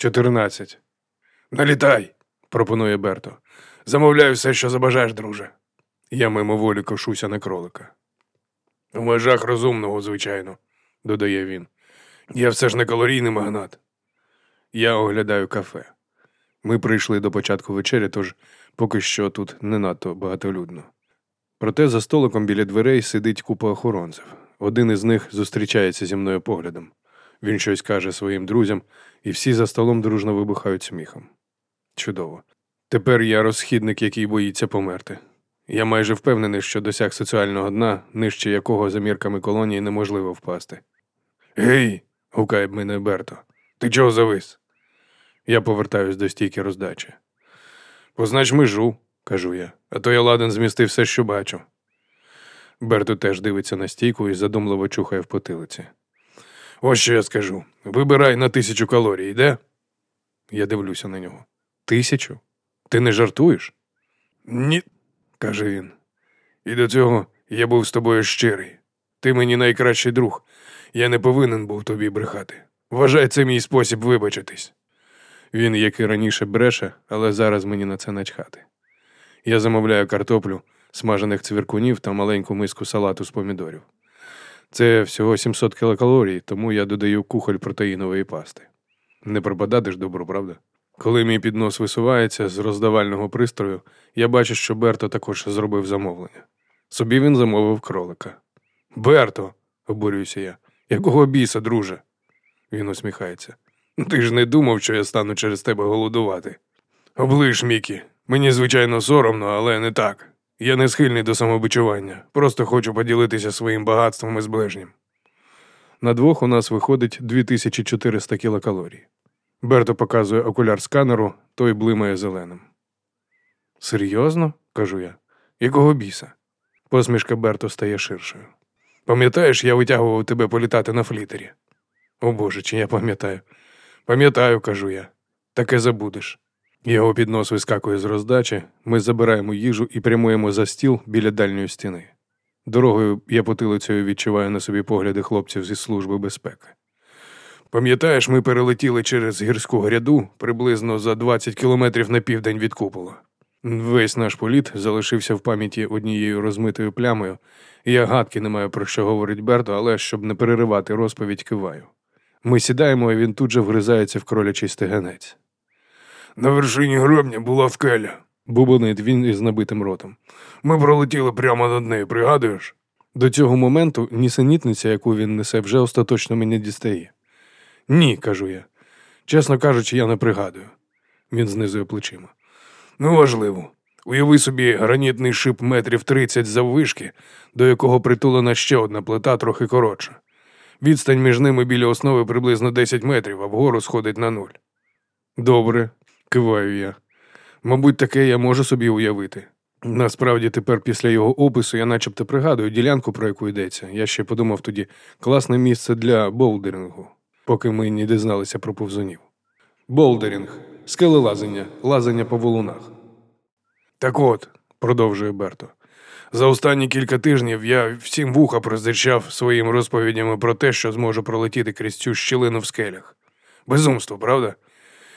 Чотирнадцять. Налітай, пропонує Берто. Замовляю все, що забажаєш, друже. Я мимоволі кошуся на кролика. У межах розумного, звичайно, додає він. Я все ж не калорійний магнат. Я оглядаю кафе. Ми прийшли до початку вечері, тож поки що тут не надто багатолюдно. Проте за столиком біля дверей сидить купа охоронців. Один із них зустрічається зі мною поглядом. Він щось каже своїм друзям, і всі за столом дружно вибухають сміхом. Чудово. Тепер я розхідник, який боїться померти. Я майже впевнений, що досяг соціального дна, нижче якого за мірками колонії неможливо впасти. Гей, гукає мене Берто, ти чого завис? Я повертаюсь до стійки роздачі. Познач межу, кажу я, а то я ладен змістив все, що бачу. Берто теж дивиться на стійку і задумливо чухає в потилиці. Ось що я скажу. Вибирай на тисячу калорій, йде? Я дивлюся на нього. Тисячу? Ти не жартуєш? Ні, каже він. І до цього я був з тобою щирий. Ти мені найкращий друг. Я не повинен був тобі брехати. Вважай це мій спосіб вибачитись. Він, як і раніше, бреше, але зараз мені на це начхати. Я замовляю картоплю, смажених цвіркунів та маленьку миску салату з помідорів. Це всього 700 кілокалорій, тому я додаю кухоль протеїнової пасти. Не пропадати ж добро, правда? Коли мій піднос висувається з роздавального пристрою, я бачу, що Берто також зробив замовлення. Собі він замовив кролика. Берто, обурююся я, якого біса, друже? Він усміхається. Ти ж не думав, що я стану через тебе голодувати. Оближ, Мікі, мені, звичайно, соромно, але не так. Я не схильний до самобичування, просто хочу поділитися своїм багатством із ближнім. На двох у нас виходить 2400 кілокалорій. Берто показує окуляр сканеру, той блимає зеленим. Серйозно? кажу я. Якого біса? Посмішка Берто стає ширшою. Пам'ятаєш, я витягував тебе політати на флітері? О Боже, чи я пам'ятаю? Пам'ятаю, кажу я. Таке забудеш. Його піднос вискакує з роздачі, ми забираємо їжу і прямуємо за стіл біля дальньої стіни. Дорогою я потилицею відчуваю на собі погляди хлопців зі служби безпеки. Пам'ятаєш, ми перелетіли через гірську гряду приблизно за 20 кілометрів на південь від купола. Весь наш політ залишився в пам'яті однією розмитою плямою, я гадки не маю про що говорить Берто, але щоб не переривати розповідь, киваю. Ми сідаємо, і він тут же вгризається в кролячий стегенець. На вершині гробня була скеля, бубонить він із набитим ротом. Ми пролетіли прямо над нею, пригадуєш? До цього моменту нісенітниця, яку він несе, вже остаточно мені дістає. Ні, кажу я. Чесно кажучи, я не пригадую. Він знизує плечима. Ну, важливо. Уяви собі гранітний шип метрів тридцять заввишки, до якого притулена ще одна плита трохи коротша. Відстань між ними біля основи приблизно 10 метрів, а вгору сходить на нуль. Добре, киваю я. Мабуть, таке я можу собі уявити. Насправді, тепер після його опису я начебто пригадую ділянку, про яку йдеться. Я ще подумав тоді класне місце для болдерингу, поки ми не дізналися про повзунів. Болдерінг, скелелазення, лазення по валунах. Так от, продовжує Берто, за останні кілька тижнів я всім вуха прозичав своїми розповідями про те, що зможу пролетіти крізь цю щілину в скелях. Безумство, правда?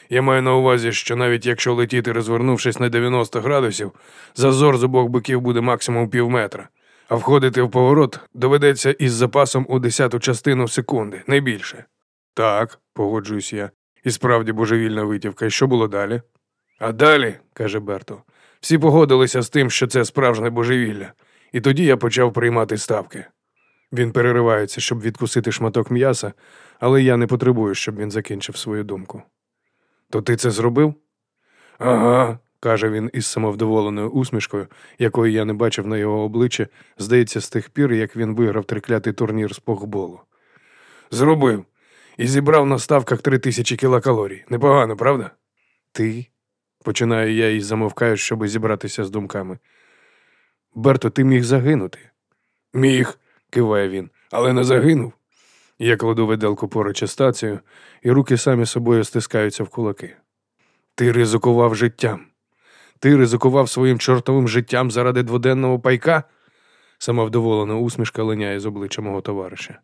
Я маю на увазі, що навіть якщо летіти, розвернувшись на 90 градусів, зазор з обох боків буде максимум пів метра, а входити в поворот доведеться із запасом у десяту частину секунди, не більше. Так, погоджуюсь я. І справді божевільна витівка. І що було далі? А далі, каже Берто, всі погодилися з тим, що це справжнє божевілля, і тоді я почав приймати ставки. Він переривається, щоб відкусити шматок м'яса, але я не потребую, щоб він закінчив свою думку. То ти це зробив? Ага, каже він із самовдоволеною усмішкою, якої я не бачив на його обличчі, здається, з тих пір, як він виграв триклятий турнір з погболу. Зробив. І зібрав на ставках три тисячі кілокалорій. Непогано, правда? Ти? Починаю я і замовкаю, щоб зібратися з думками. Берто, ти міг загинути. Міг, киває він, але не загинув. Я кладу виделку поруч із стацією, і руки самі собою стискаються в кулаки. Ти ризикував життям. Ти ризикував своїм чортовим життям заради дводенного пайка? Самовдоволена усмішка линяє з обличчя мого товариша.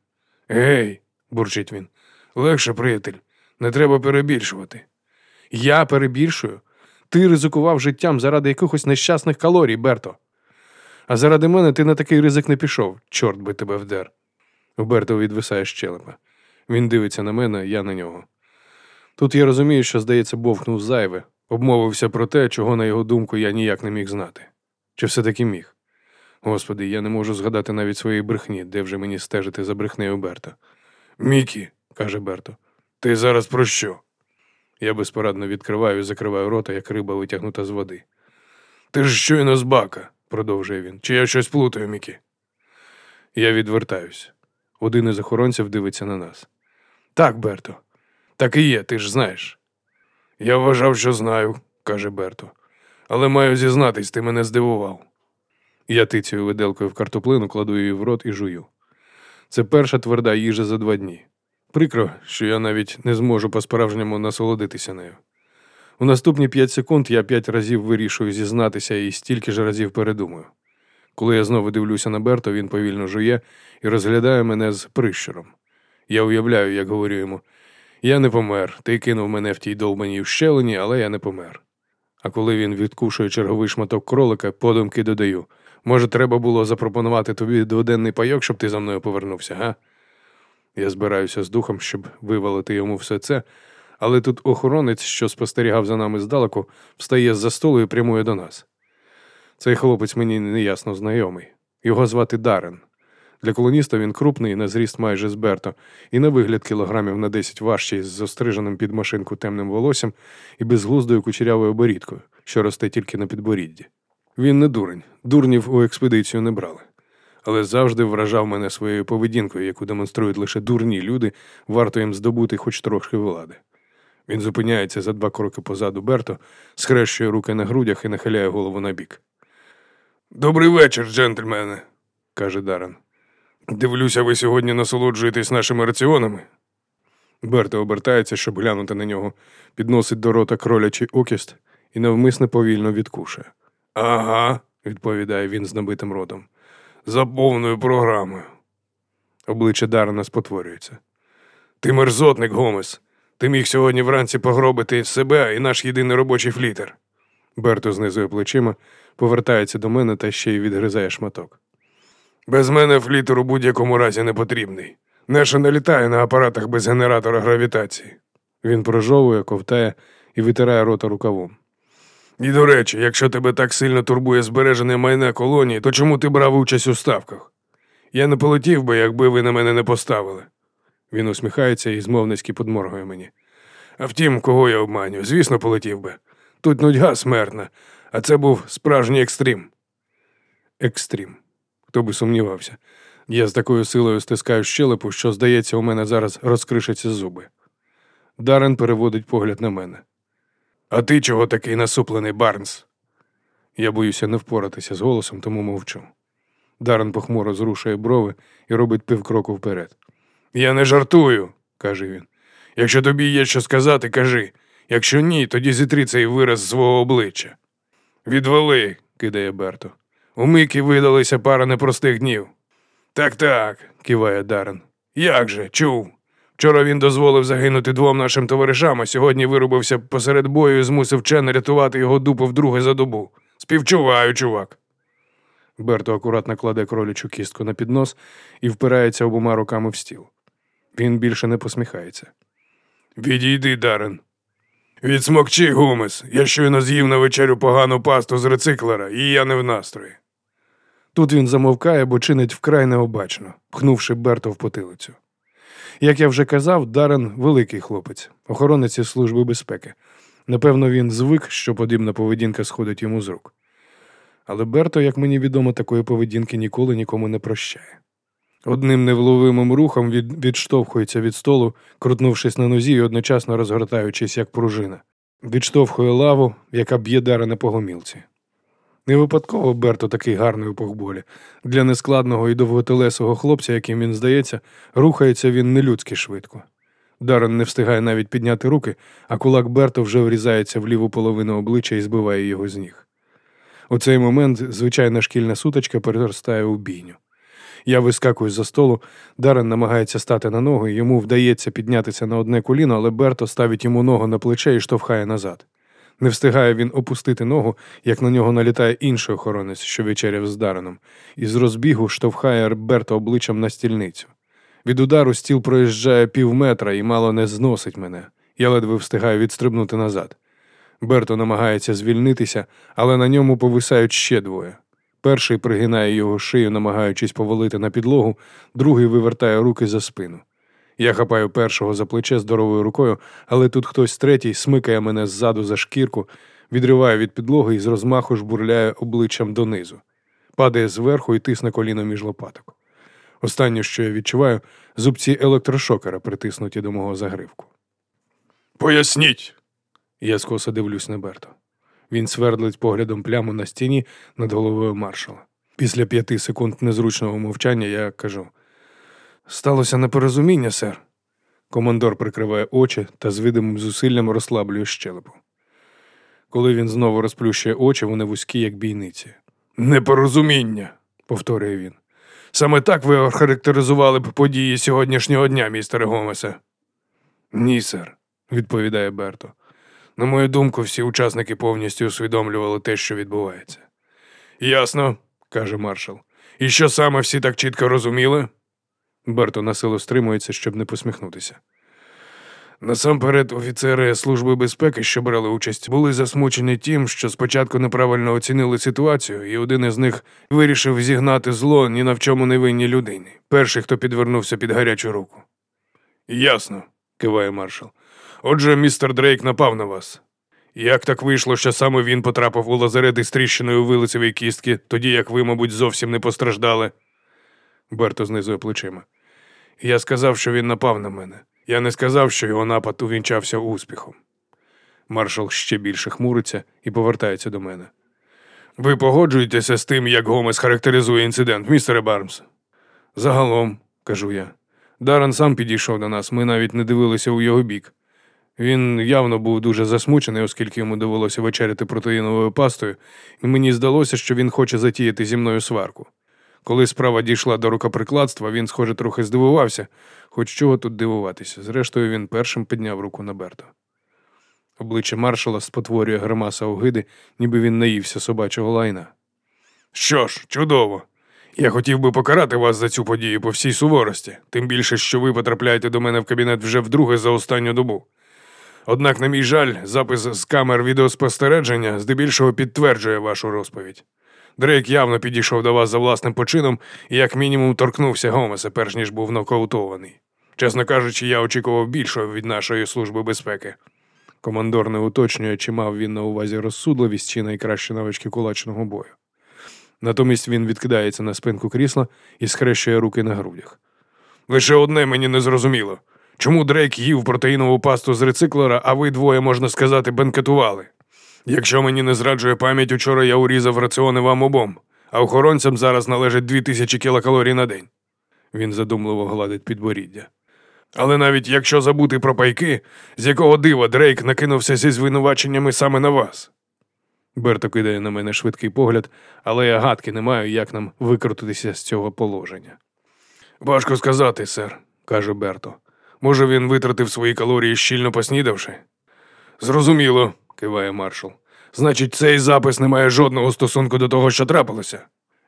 Гей, бурчить він, легше, приятель. Не треба перебільшувати. Я перебільшую. Ти ризикував життям заради якихось нещасних калорій, Берто. А заради мене ти на такий ризик не пішов, чорт би тебе вдер. У Берто відвисає щелепа. Він дивиться на мене, я на нього. Тут я розумію, що, здається, бовкнув зайве, обмовився про те, чого, на його думку, я ніяк не міг знати. Чи все-таки міг? Господи, я не можу згадати навіть своєї брехні, де вже мені стежити за брехнею Берта. Мікі, каже Берто, ти зараз про що? Я безпорадно відкриваю і закриваю рота, як риба витягнута з води. Ти ж щойно з бака, продовжує він. Чи я щось плутаю, Мікі? Я відвертаюсь. Один із охоронців дивиться на нас. Так, Берто, так і є, ти ж знаєш. Я вважав, що знаю, каже Берто. Але маю зізнатись, ти мене здивував. Я тицюю виделкою в картоплину, кладу її в рот і жую. Це перша тверда їжа за два дні. Прикро, що я навіть не зможу по-справжньому насолодитися нею. У наступні п'ять секунд я п'ять разів вирішую зізнатися і стільки ж разів передумаю. Коли я знову дивлюся на Берто, він повільно жує і розглядає мене з прищуром. Я уявляю, як говорю йому: я не помер, ти кинув мене в тій довбаній ущелині, але я не помер. А коли він відкушує черговий шматок кролика, подумки додаю: може, треба було запропонувати тобі дводенний пайок, щоб ти за мною повернувся, га? Я збираюся з духом, щоб вивалити йому все це, але тут охоронець, що спостерігав за нами здалеку, встає з-за столу і прямує до нас. Цей хлопець мені неясно знайомий. Його звати Дарен. Для колоніста він крупний, на зріст майже з Берто, і на вигляд кілограмів на 10 важчий з зостриженим під машинку темним волоссям і безглуздою кучерявою борідкою, що росте тільки на підборідді. Він не дурень, дурнів у експедицію не брали. Але завжди вражав мене своєю поведінкою, яку демонструють лише дурні люди, варто їм здобути хоч трошки влади. Він зупиняється за два кроки позаду Берто, схрещує руки на грудях і нахиляє голову на бік. Добрий вечір, джентльмени, каже Дарен. Дивлюся, ви сьогодні насолоджуєтесь нашими раціонами. Берто обертається, щоб глянути на нього, підносить до рота кролячий окіст і навмисне повільно відкушує. Ага, відповідає він з набитим ротом. За повною програмою. Обличчя Дарена спотворюється. Ти мерзотник, Гомес. Ти міг сьогодні вранці погробити себе і наш єдиний робочий флітер. Берто знизує плечима, повертається до мене та ще й відгризає шматок. Без мене флітер у будь-якому разі не потрібний. Неша не літає на апаратах без генератора гравітації. Він прожовує, ковтає і витирає рота рукавом. І до речі, якщо тебе так сильно турбує збережене майне колонії, то чому ти брав участь у ставках? Я не полетів би, якби ви на мене не поставили. Він усміхається і змовницьки подморгує мені. А втім, кого я обманю? Звісно, полетів би. Тут нудьга смертна, а це був справжній екстрім. Екстрім. Хто би сумнівався. Я з такою силою стискаю щелепу, що, здається, у мене зараз розкришаться зуби. Дарен переводить погляд на мене. А ти чого такий насуплений, Барнс? Я боюся не впоратися з голосом, тому мовчу. Дарен похмуро супить брови і робить півкроку вперед. Я не жартую, каже він. Якщо тобі є що сказати, кажи. Якщо ні, тоді зітри цей вираз з свого обличчя. Відвали, кидає Берто. У Микі видалися пара непростих днів. Так, так, киває Дарен. Як же, чув. Вчора він дозволив загинути двом нашим товаришам, а сьогодні вирубився посеред бою і змусив Чена рятувати його дупу вдруге за добу. Співчуваю, чувак. Берто акуратно кладе кролячу кістку на піднос і впирається обома руками в стіл. Він більше не посміхається. Відійди, Дарен. Відсмокчи, Гумес. Я щойно з'їв на вечерю погану пасту з рециклера, і я не в настрої. Тут він замовкає, бо чинить вкрай необачно, пхнувши Берто в потилицю. Як я вже казав, Дарен великий хлопець, охоронець служби безпеки. Напевно, він звик, що подібна поведінка сходить йому з рук. Але Берто, як мені відомо, такої поведінки ніколи нікому не прощає. Одним невловимим рухом від, відштовхується від столу, крутнувшись на нозі і одночасно розгортаючись, як пружина, відштовхує лаву, яка б'є Дарена по гомілці. Не випадково Берто такий гарний у похболі. Для нескладного і довготелесого хлопця, яким він здається, рухається він нелюдськи швидко. Дарен не встигає навіть підняти руки, а кулак Берто вже врізається в ліву половину обличчя і збиває його з ніг. У цей момент звичайна шкільна сутичка переростає у бійню. Я вискакую за столу, Дарен намагається стати на ноги, йому вдається піднятися на одне коліно, але Берто ставить йому ногу на плече і штовхає назад. Не встигає він опустити ногу, як на нього налітає інший охоронець, що вечеряв з Дареном, і з розбігу штовхає Берто обличчям на стільницю. Від удару стіл проїжджає пів метра і мало не зносить мене. Я ледве встигаю відстрибнути назад. Берто намагається звільнитися, але на ньому повисають ще двоє. Перший пригинає його шию, намагаючись повалити на підлогу, другий вивертає руки за спину. Я хапаю першого за плече здоровою рукою, але тут хтось третій смикає мене ззаду за шкірку, відриває від підлоги і з розмаху жбурляє обличчям донизу, падає зверху і тисне коліно між лопаток. Останнє, що я відчуваю, зубці електрошокера притиснуті до мого загривку. Поясніть. Я скоса дивлюсь на Берто. Він свердлить поглядом пляму на стіні над головою маршала. Після п'яти секунд незручного мовчання я кажу: сталося непорозуміння, сер. Командор прикриває очі та з видимим зусиллям розслаблює щелепу. Коли він знову розплющує очі, вони вузькі, як бійниці. Непорозуміння, повторює він. Саме так ви охарактеризували б події сьогоднішнього дня, містере Гомесе. Ні, сер, відповідає Берто. На мою думку, всі учасники повністю усвідомлювали те, що відбувається. Ясно, каже маршал. І що саме всі так чітко розуміли? Берто насилу стримується, щоб не посміхнутися. Насамперед, офіцери Служби безпеки, що брали участь, були засмучені тим, що спочатку неправильно оцінили ситуацію, і один із них вирішив зігнати зло ні на в чому невинній людині. Перший, хто підвернувся під гарячу руку. Ясно, киває маршал. Отже, містер Дрейк напав на вас. Як так вийшло, що саме він потрапив у лазарет із тріщиною вилицевої кістки, тоді як ви, мабуть, зовсім не постраждали? Берто знизує плечима. Я сказав, що він напав на мене. Я не сказав, що його напад увінчався успіхом. Маршал ще більше хмуриться і повертається до мене. Ви погоджуєтеся з тим, як Гомес характеризує інцидент, містере Барнс? Загалом, кажу я. Даран сам підійшов до нас, ми навіть не дивилися у його бік. Він явно був дуже засмучений, оскільки йому довелося вечеряти протеїновою пастою, і мені здалося, що він хоче затіяти зі мною сварку. Коли справа дійшла до рукоприкладства, він, схоже, трохи здивувався, хоч чого тут дивуватися. Зрештою, він першим підняв руку на Берто. Обличчя маршала спотворює гримаса огиди, ніби він наївся собачого лайна. Що ж, чудово. Я хотів би покарати вас за цю подію по всій суворості, тим більше, що ви потрапляєте до мене в кабінет вже вдруге за останню добу. Однак, на мій жаль, запис з камер відеоспостереження здебільшого підтверджує вашу розповідь. Дрейк явно підійшов до вас за власним почином і, як мінімум, торкнувся Гомеса, перш ніж був нокаутований. Чесно кажучи, я очікував більшого від нашої служби безпеки. Командор не уточнює, чи мав він на увазі розсудливість чи найкращі навички кулачного бою. Натомість він відкидається на спинку крісла і схрещує руки на грудях. Лише одне мені не зрозуміло. Чому Дрейк їв протеїнову пасту з рециклера, а ви двоє, можна сказати, бенкетували? Якщо мені не зраджує пам'ять, учора я урізав раціони вам обом, а охоронцям зараз належить дві тисячі кілокалорій на день. Він задумливо гладить підборіддя. Але навіть якщо забути про пайки, з якого дива Дрейк накинувся зі звинуваченнями саме на вас. Берто кидає на мене швидкий погляд, але я гадки не маю, як нам викрутитися з цього положення. Важко сказати, сер, каже Берто. Може, він витратив свої калорії, щільно поснідавши? Зрозуміло, киває маршал. Значить, цей запис не має жодного стосунку до того, що трапилося.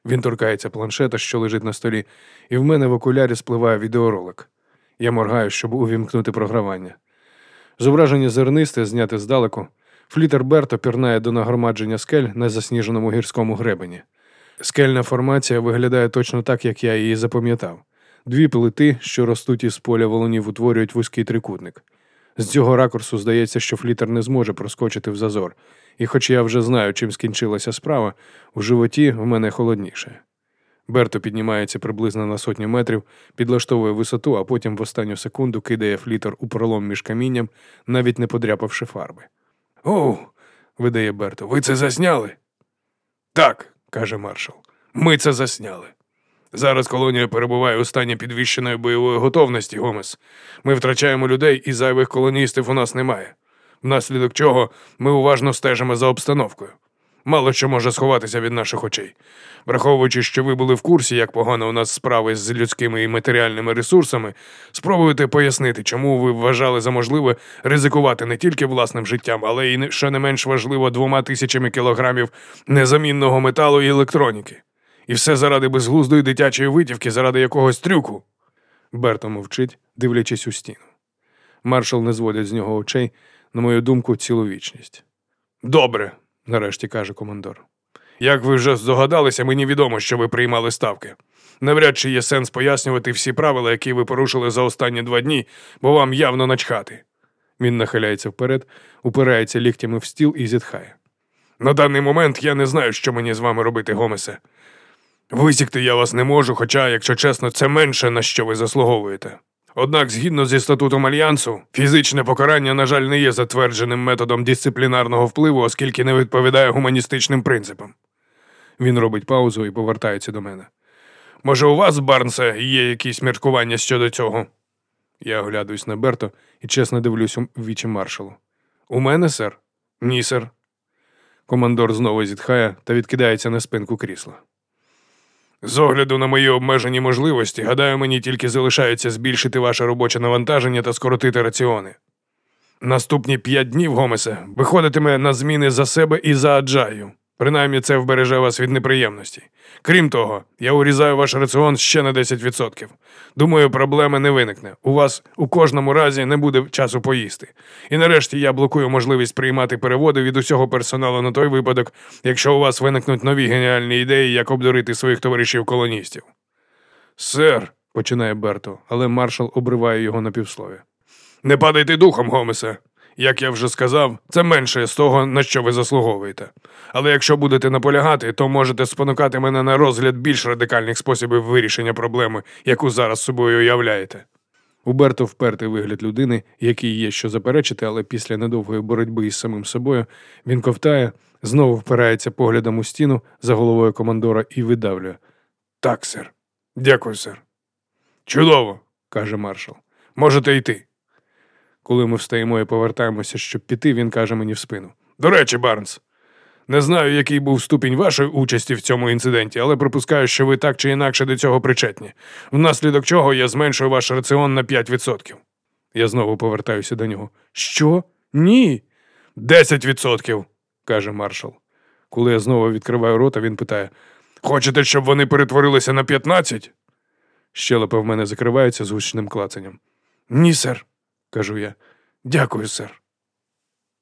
Він торкається планшета, що лежить на столі, і в мене в окулярі спливає відеоролик. Я моргаю, щоб увімкнути програвання. Зображення зернисте, зняте здалеку. Флітер Берто пірнає до нагромадження скель на засніженому гірському гребені. Скельна формація виглядає точно так, як я її запам'ятав. Дві плити, що ростуть із поля волонів, утворюють вузький трикутник. З цього ракурсу здається, що флітер не зможе проскочити в зазор, і хоч я вже знаю, чим скінчилася справа, у животі в мене холодніше. Берто піднімається приблизно на сотню метрів, підлаштовує висоту, а потім в останню секунду кидає флітер у пролом між камінням, навіть не подряпавши фарби. Оу, видає Берто, ви це засняли? Так, каже маршал. Ми це засняли. Зараз колонія перебуває у стані підвищеної бойової готовності, Гомес. Ми втрачаємо людей і зайвих колоністів у нас немає. Внаслідок чого ми уважно стежимо за обстановкою. Мало що може сховатися від наших очей. Враховуючи, що ви були в курсі, як погано у нас справи з людськими і матеріальними ресурсами, спробуйте пояснити, чому ви вважали за можливе ризикувати не тільки власним життям, але й що не менш важливо двома тисячами кілограмів незамінного металу і електроніки. І все заради безглуздої дитячої витівки, заради якогось трюку. Берто мовчить, дивлячись у стіну. Маршал не зводить з нього очей, на мою думку, цілу вічність. Добре, нарешті каже командор. Як ви вже здогадалися, мені відомо, що ви приймали ставки. Навряд чи є сенс пояснювати всі правила, які ви порушили за останні два дні, бо вам явно начхати. Він нахиляється вперед, упирається ліктями в стіл і зітхає. На даний момент я не знаю, що мені з вами робити, Гомесе. Висікти я вас не можу, хоча, якщо чесно, це менше, на що ви заслуговуєте. Однак, згідно зі статутом альянсу, фізичне покарання, на жаль, не є затвердженим методом дисциплінарного впливу, оскільки не відповідає гуманістичним принципам. Він робить паузу і повертається до мене. Може, у вас, Барнсе, є якісь міркування щодо цього? Я оглядуюсь на Берто і чесно дивлюсь у вічі маршалу. У мене, сер? Ні, сер. Командор знову зітхає та відкидається на спинку крісла. З огляду на мої обмежені можливості, гадаю, мені тільки залишається збільшити ваше робоче навантаження та скоротити раціони. Наступні п'ять днів, Гомесе, виходитиме на зміни за себе і за Аджаю. Принаймні це вбереже вас від неприємностей. Крім того, я урізаю ваш раціон ще на 10%. Думаю, проблеми не виникне. У вас у кожному разі не буде часу поїсти. І нарешті я блокую можливість приймати переводи від усього персоналу на той випадок, якщо у вас виникнуть нові геніальні ідеї, як обдурити своїх товаришів-колоністів. Сер, починає Берто, але маршал обриває його на півслові. Не падайте духом, Гомесе. Як я вже сказав, це менше з того, на що ви заслуговуєте. Але якщо будете наполягати, то можете спонукати мене на розгляд більш радикальних способів вирішення проблеми, яку зараз собою уявляєте. У Берто впертий вигляд людини, який є що заперечити, але після недовгої боротьби із самим собою він ковтає, знову впирається поглядом у стіну за головою командора і видавлює. Так, сер. Дякую, сер. Чудово, каже маршал. Можете йти. Коли ми встаємо і повертаємося, щоб піти, він каже мені в спину. До речі, Барнс, не знаю, який був ступінь вашої участі в цьому інциденті, але припускаю, що ви так чи інакше до цього причетні, внаслідок чого я зменшую ваш раціон на 5%. Я знову повертаюся до нього. Що? Ні. 10%, каже маршал. Коли я знову відкриваю рота, він питає: Хочете, щоб вони перетворилися на 15? Щелепи в мене закриваються з гучним клацанням. Ні, сер, кажу я. Дякую, сер.